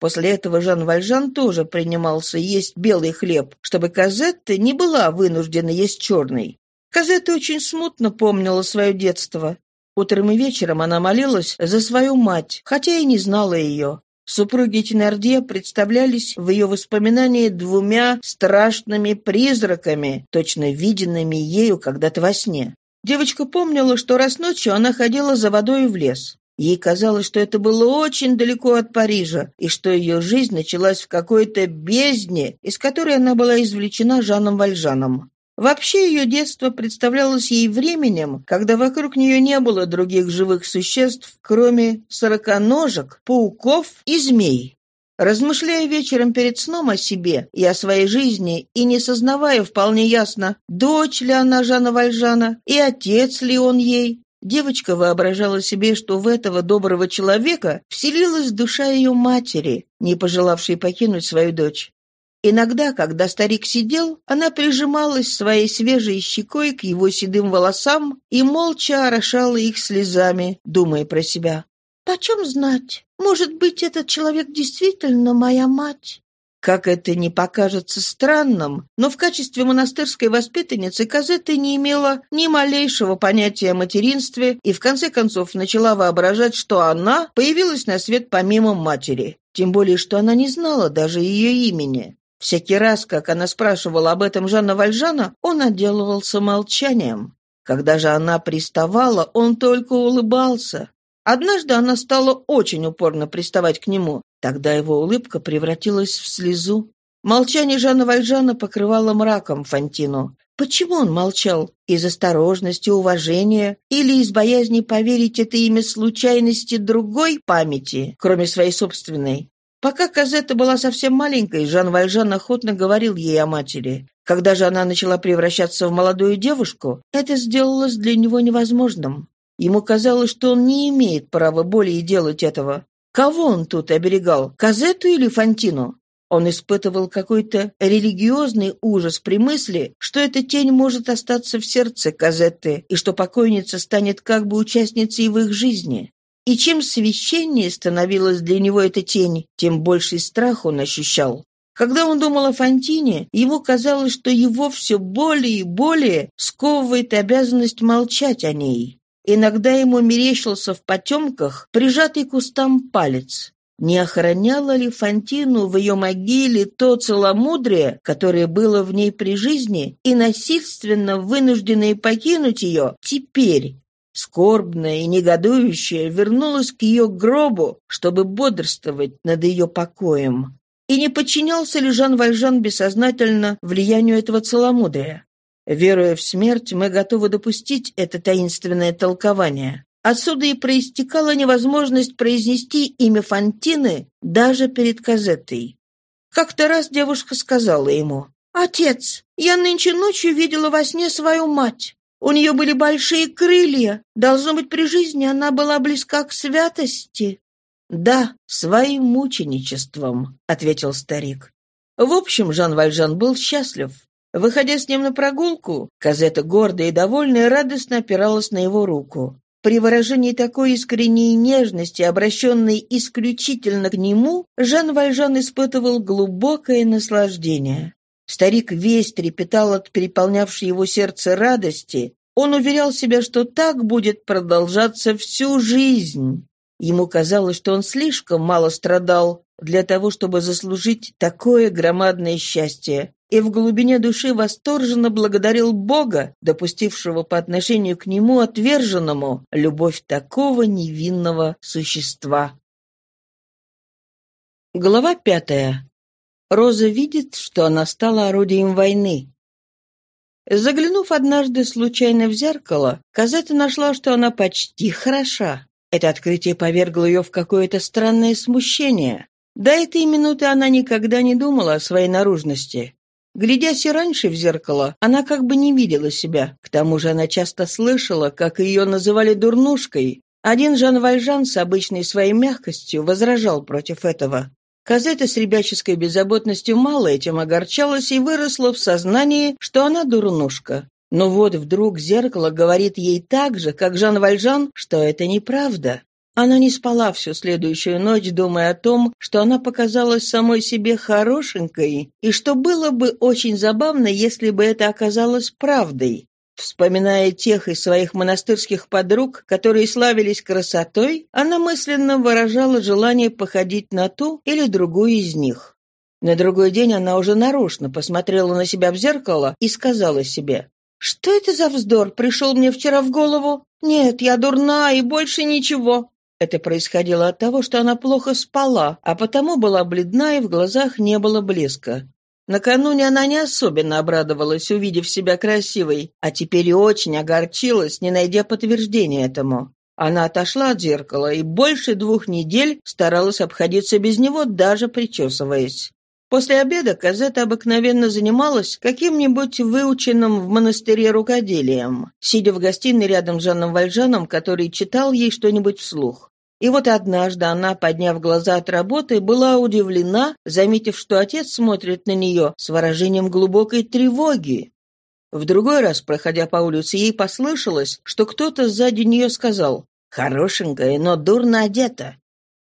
Speaker 1: После этого Жан Вальжан тоже принимался есть белый хлеб, чтобы Казетта не была вынуждена есть черный. Казетта очень смутно помнила свое детство. Утром и вечером она молилась за свою мать, хотя и не знала ее. Супруги Тенардье представлялись в ее воспоминании двумя страшными призраками, точно виденными ею когда-то во сне. Девочка помнила, что раз ночью она ходила за водой в лес. Ей казалось, что это было очень далеко от Парижа, и что ее жизнь началась в какой-то бездне, из которой она была извлечена Жаном Вальжаном. Вообще ее детство представлялось ей временем, когда вокруг нее не было других живых существ, кроме сороконожек, пауков и змей. Размышляя вечером перед сном о себе и о своей жизни, и не сознавая вполне ясно, дочь ли она Жана Вальжана и отец ли он ей, девочка воображала себе, что в этого доброго человека вселилась душа ее матери, не пожелавшей покинуть свою дочь. Иногда, когда старик сидел, она прижималась своей свежей щекой к его седым волосам и молча орошала их слезами, думая про себя. «Почем знать? Может быть, этот человек действительно моя мать?» Как это не покажется странным, но в качестве монастырской воспитанницы Казетта не имела ни малейшего понятия о материнстве и в конце концов начала воображать, что она появилась на свет помимо матери. Тем более, что она не знала даже ее имени. Всякий раз, как она спрашивала об этом Жанна Вальжана, он отделывался молчанием. Когда же она приставала, он только улыбался. Однажды она стала очень упорно приставать к нему. Тогда его улыбка превратилась в слезу. Молчание Жана Вальжана покрывало мраком Фантину. Почему он молчал? Из осторожности, уважения или из боязни поверить это имя случайности другой памяти, кроме своей собственной? Пока Казетта была совсем маленькой, Жан Вальжан охотно говорил ей о матери. Когда же она начала превращаться в молодую девушку, это сделалось для него невозможным. Ему казалось, что он не имеет права более делать этого. Кого он тут оберегал, Казетту или Фантину? Он испытывал какой-то религиозный ужас при мысли, что эта тень может остаться в сердце Казетты и что покойница станет как бы участницей в их жизни. И чем священнее становилась для него эта тень, тем больший страх он ощущал. Когда он думал о Фантине, ему казалось, что его все более и более сковывает обязанность молчать о ней. Иногда ему мерещился в потемках прижатый к устам палец. Не охраняло ли Фантину в ее могиле то целомудрие, которое было в ней при жизни, и насильственно вынужденное покинуть ее теперь, скорбная и негодующая, вернулась к ее гробу, чтобы бодрствовать над ее покоем? И не подчинялся ли Жан Вальжан бессознательно влиянию этого целомудрия? Веруя в смерть, мы готовы допустить это таинственное толкование. Отсюда и проистекала невозможность произнести имя Фантины даже перед Казеттой. Как-то раз девушка сказала ему, «Отец, я нынче ночью видела во сне свою мать. У нее были большие крылья. Должно быть, при жизни она была близка к святости». «Да, своим мученичеством», — ответил старик. В общем, Жан Вальжан был счастлив. Выходя с ним на прогулку, Казета, гордая и довольная, радостно опиралась на его руку. При выражении такой искренней нежности, обращенной исключительно к нему, Жан Вальжан испытывал глубокое наслаждение. Старик весь трепетал от переполнявшей его сердце радости. Он уверял себя, что так будет продолжаться всю жизнь. Ему казалось, что он слишком мало страдал для того, чтобы заслужить такое громадное счастье и в глубине души восторженно благодарил Бога, допустившего по отношению к нему отверженному любовь такого невинного существа. Глава пятая. Роза видит, что она стала орудием войны. Заглянув однажды случайно в зеркало, Казета нашла, что она почти хороша. Это открытие повергло ее в какое-то странное смущение. До этой минуты она никогда не думала о своей наружности. Глядясь и раньше в зеркало, она как бы не видела себя. К тому же она часто слышала, как ее называли дурнушкой. Один Жан Вальжан с обычной своей мягкостью возражал против этого. Казета с ребяческой беззаботностью мало этим огорчалась и выросла в сознании, что она дурнушка. Но вот вдруг зеркало говорит ей так же, как Жан Вальжан, что это неправда. Она не спала всю следующую ночь, думая о том, что она показалась самой себе хорошенькой, и что было бы очень забавно, если бы это оказалось правдой. Вспоминая тех из своих монастырских подруг, которые славились красотой, она мысленно выражала желание походить на ту или другую из них. На другой день она уже нарочно посмотрела на себя в зеркало и сказала себе, «Что это за вздор пришел мне вчера в голову? Нет, я дурна и больше ничего. Это происходило от того, что она плохо спала, а потому была бледна и в глазах не было блеска. Накануне она не особенно обрадовалась, увидев себя красивой, а теперь и очень огорчилась, не найдя подтверждения этому. Она отошла от зеркала и больше двух недель старалась обходиться без него, даже причесываясь. После обеда Казета обыкновенно занималась каким-нибудь выученным в монастыре рукоделием, сидя в гостиной рядом с Жанном Вальжаном, который читал ей что-нибудь вслух. И вот однажды она, подняв глаза от работы, была удивлена, заметив, что отец смотрит на нее с выражением глубокой тревоги. В другой раз, проходя по улице, ей послышалось, что кто-то сзади нее сказал «Хорошенькая, но дурно одета».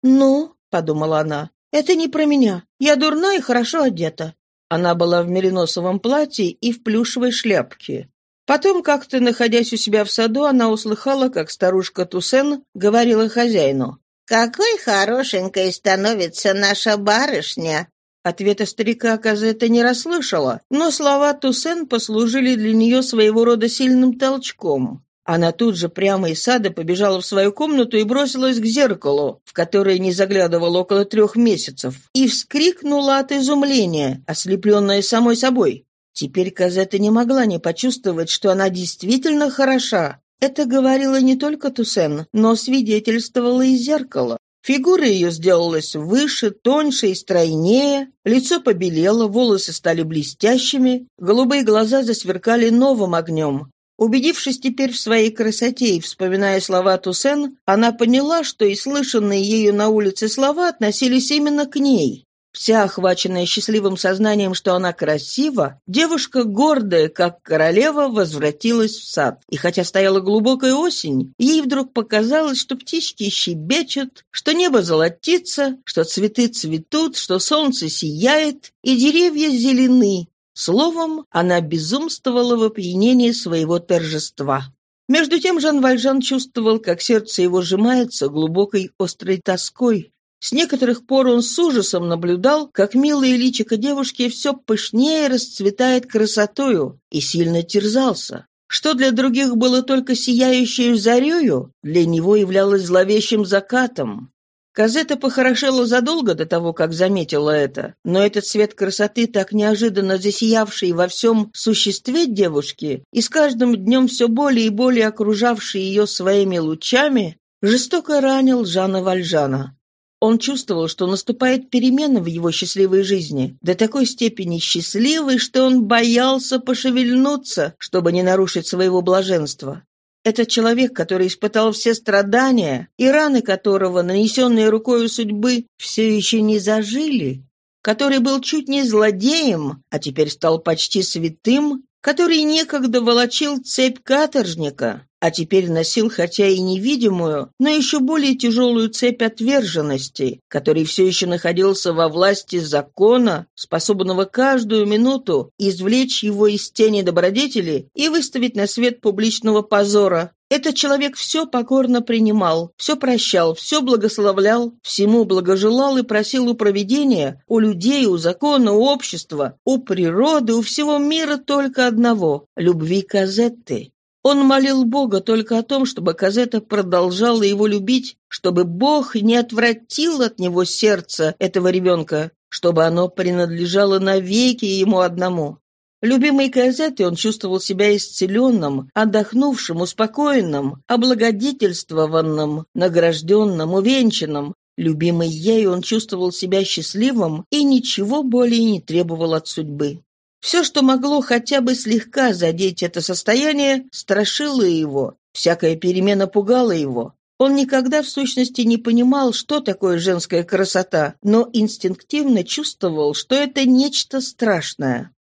Speaker 1: «Ну», — подумала она, это не про меня. Я дурна и хорошо одета». Она была в мериносовом платье и в плюшевой шляпке. Потом, как-то находясь у себя в саду, она услыхала, как старушка Тусен говорила хозяину.
Speaker 2: «Какой хорошенькой становится наша барышня!»
Speaker 1: Ответа старика Казета не расслышала, но слова Тусен послужили для нее своего рода сильным толчком. Она тут же прямо из сада побежала в свою комнату и бросилась к зеркалу, в которое не заглядывала около трех месяцев, и вскрикнула от изумления, ослепленная самой собой. Теперь Казета не могла не почувствовать, что она действительно хороша. Это говорила не только Тусен, но свидетельствовало и зеркало. Фигура ее сделалась выше, тоньше и стройнее, лицо побелело, волосы стали блестящими, голубые глаза засверкали новым огнем. Убедившись теперь в своей красоте и вспоминая слова Тусен, она поняла, что и слышанные ею на улице слова относились именно к ней. Вся охваченная счастливым сознанием, что она красива, девушка, гордая, как королева, возвратилась в сад. И хотя стояла глубокая осень, ей вдруг показалось, что птички щебечут, что небо золотится, что цветы цветут, что солнце сияет, и деревья зелены. Словом, она безумствовала в опьянении своего торжества. Между тем Жан Вальжан чувствовал, как сердце его сжимается глубокой острой тоской, с некоторых пор он с ужасом наблюдал, как милое личико девушки все пышнее расцветает красотою, и сильно терзался. Что для других было только сияющей зарею, для него являлось зловещим закатом. Казета похорошела задолго до того, как заметила это, но этот цвет красоты, так неожиданно засиявший во всем существе девушки и с каждым днем все более и более окружавший ее своими лучами, жестоко ранил Жана Вальжана. Он чувствовал, что наступает перемена в его счастливой жизни, до такой степени счастливой, что он боялся пошевельнуться, чтобы не нарушить своего блаженства. Этот человек, который испытал все страдания, и раны которого, нанесенные рукою судьбы, все еще не зажили, который был чуть не злодеем, а теперь стал почти святым, который некогда волочил цепь каторжника, а теперь носил хотя и невидимую, но еще более тяжелую цепь отверженности, который все еще находился во власти закона, способного каждую минуту извлечь его из тени добродетели и выставить на свет публичного позора. Этот человек все покорно принимал, все прощал, все благословлял, всему благожелал и просил у провидения, у людей, у закона, у общества, у природы, у всего мира только одного — любви Казетты. Он молил Бога только о том, чтобы Казета продолжала его любить, чтобы Бог не отвратил от него сердце этого ребенка, чтобы оно принадлежало навеки ему одному. Любимой Казетой он чувствовал себя исцеленным, отдохнувшим, успокоенным, облагодетельствованным, награжденным, увенчанным. Любимый ей он чувствовал себя счастливым и ничего более не требовал от судьбы. Все, что могло хотя бы слегка задеть это состояние, страшило его, всякая перемена пугала его. Он никогда в сущности не понимал, что такое женская красота, но инстинктивно чувствовал, что это нечто страшное.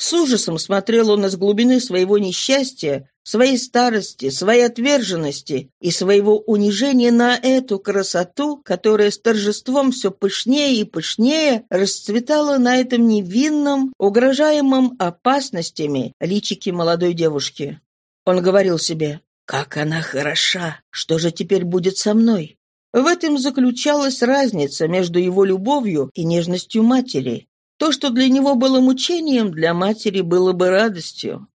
Speaker 1: С ужасом смотрел он из глубины своего несчастья, своей старости, своей отверженности и своего унижения на эту красоту, которая с торжеством все пышнее и пышнее расцветала на этом невинном, угрожаемом опасностями личике молодой девушки. Он говорил себе, «Как она хороша! Что же теперь будет со мной?» В этом заключалась разница между его любовью и нежностью матери. То, что для него было мучением, для матери было бы радостью.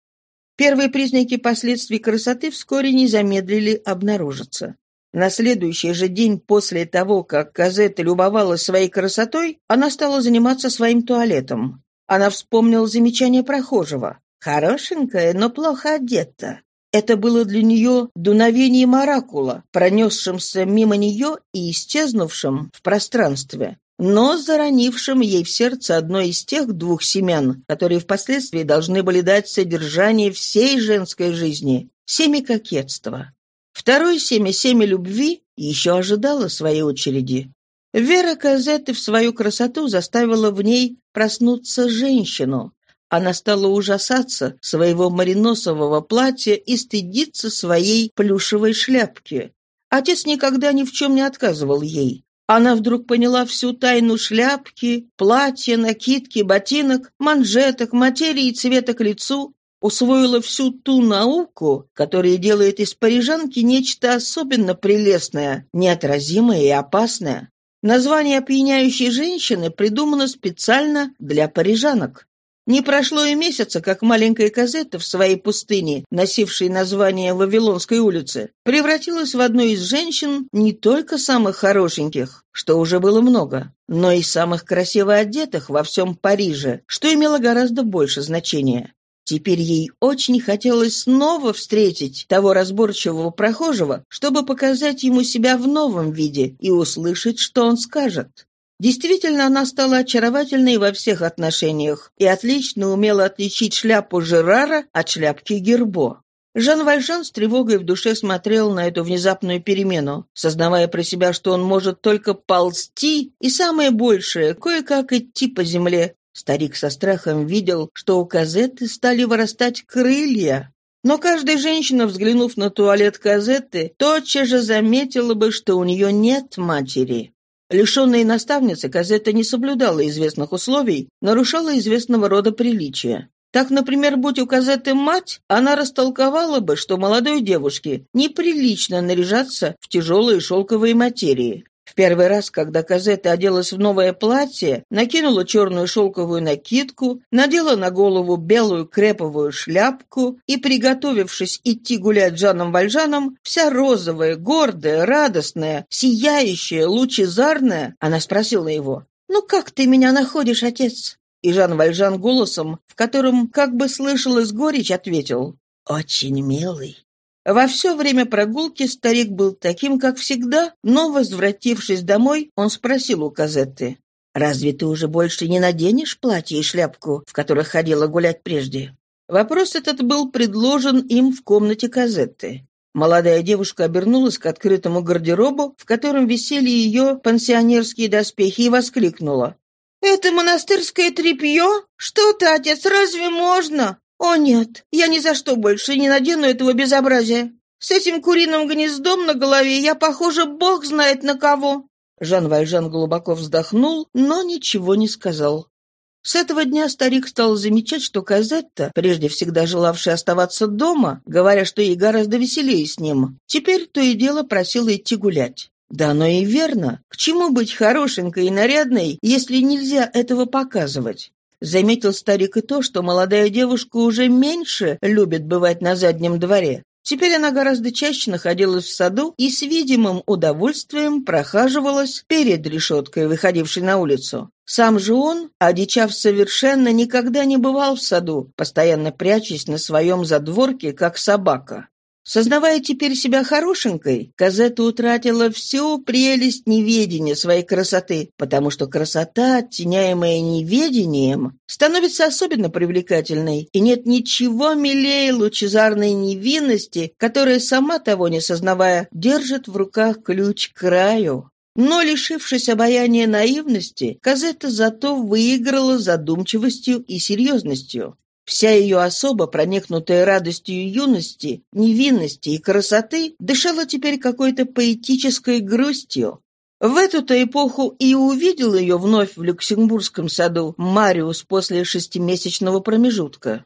Speaker 1: Первые признаки последствий красоты вскоре не замедлили обнаружиться. На следующий же день после того, как Казетта любовалась своей красотой, она стала заниматься своим туалетом. Она вспомнила замечание прохожего. «Хорошенькая, но плохо одета». Это было для нее дуновением оракула, пронесшимся мимо нее и исчезнувшим в пространстве но заронившим ей в сердце одно из тех двух семян, которые впоследствии должны были дать содержание всей женской жизни — семя кокетства. Второе семя, семя любви, еще ожидало своей очереди. Вера Казетты в свою красоту заставила в ней проснуться женщину. Она стала ужасаться своего мариносового платья и стыдиться своей плюшевой шляпки. Отец никогда ни в чем не отказывал ей. Она вдруг поняла всю тайну шляпки, платья, накидки, ботинок, манжеток, материи цвета к лицу, усвоила всю ту науку, которая делает из парижанки нечто особенно прелестное, неотразимое и опасное. Название опьяняющей женщины придумано специально для парижанок. Не прошло и месяца, как маленькая Казетта в своей пустыне, носившей название Вавилонской улицы, превратилась в одну из женщин не только самых хорошеньких, что уже было много, но и самых красиво одетых во всем Париже, что имело гораздо больше значения. Теперь ей очень хотелось снова встретить того разборчивого прохожего, чтобы показать ему себя в новом виде и услышать, что он скажет. Действительно, она стала очаровательной во всех отношениях и отлично умела отличить шляпу Жерара от шляпки Гербо. Жан Вальжан с тревогой в душе смотрел на эту внезапную перемену, сознавая про себя, что он может только ползти и, самое большее, кое-как идти по земле. Старик со страхом видел, что у Казетты стали вырастать крылья. Но каждая женщина, взглянув на туалет Казетты, тотчас же заметила бы, что у нее нет матери. Лишенная наставницы, Казетта не соблюдала известных условий, нарушала известного рода приличия. Так, например, будь у Казетты мать, она растолковала бы, что молодой девушке неприлично наряжаться в тяжелые шелковые материи. В первый раз, когда Казетта оделась в новое платье, накинула черную шелковую накидку, надела на голову белую креповую шляпку и, приготовившись идти гулять с Жаном Вальжаном, вся розовая, гордая, радостная, сияющая, лучезарная, она спросила его, «Ну как ты меня находишь, отец?» И Жан Вальжан голосом, в котором как бы слышалась горечь, ответил, «Очень милый». Во все время прогулки старик был таким, как всегда, но, возвратившись домой, он спросил у Казетты, «Разве ты уже больше не наденешь платье и шляпку, в которых ходила гулять прежде?» Вопрос этот был предложен им в комнате Казетты. Молодая девушка обернулась к открытому гардеробу, в котором висели ее пансионерские доспехи, и воскликнула. «Это монастырское тряпье? Что ты, отец, разве можно? «О нет, я ни за что больше не надену этого безобразия. С этим куриным гнездом на голове я похожа бог знает на кого». Жан Вальжан глубоко вздохнул, но ничего не сказал. С этого дня старик стал замечать, что Казетта, прежде всегда желавшая оставаться дома, говоря, что ей гораздо веселее с ним, теперь то и дело просила идти гулять. Да оно и верно. К чему быть хорошенькой и нарядной, если нельзя этого показывать? Заметил старик и то, что молодая девушка уже меньше любит бывать на заднем дворе. Теперь она гораздо чаще находилась в саду и с видимым удовольствием прохаживалась перед решеткой, выходившей на улицу. Сам же он, одичав совершенно, никогда не бывал в саду, постоянно прячась на своем задворке, как собака. Сознавая теперь себя хорошенькой, Казетта утратила всю прелесть неведения своей красоты, потому что красота, оттеняемая неведением, становится особенно привлекательной, и нет ничего милее лучезарной невинности, которая, сама того не сознавая, держит в руках ключ к краю. Но, лишившись обаяния наивности, Казетта зато выиграла задумчивостью и серьезностью. Вся ее особа, проникнутая радостью юности, невинности и красоты, дышала теперь какой-то поэтической грустью. В эту-то эпоху и увидел ее вновь в Люксембургском саду Мариус после шестимесячного промежутка.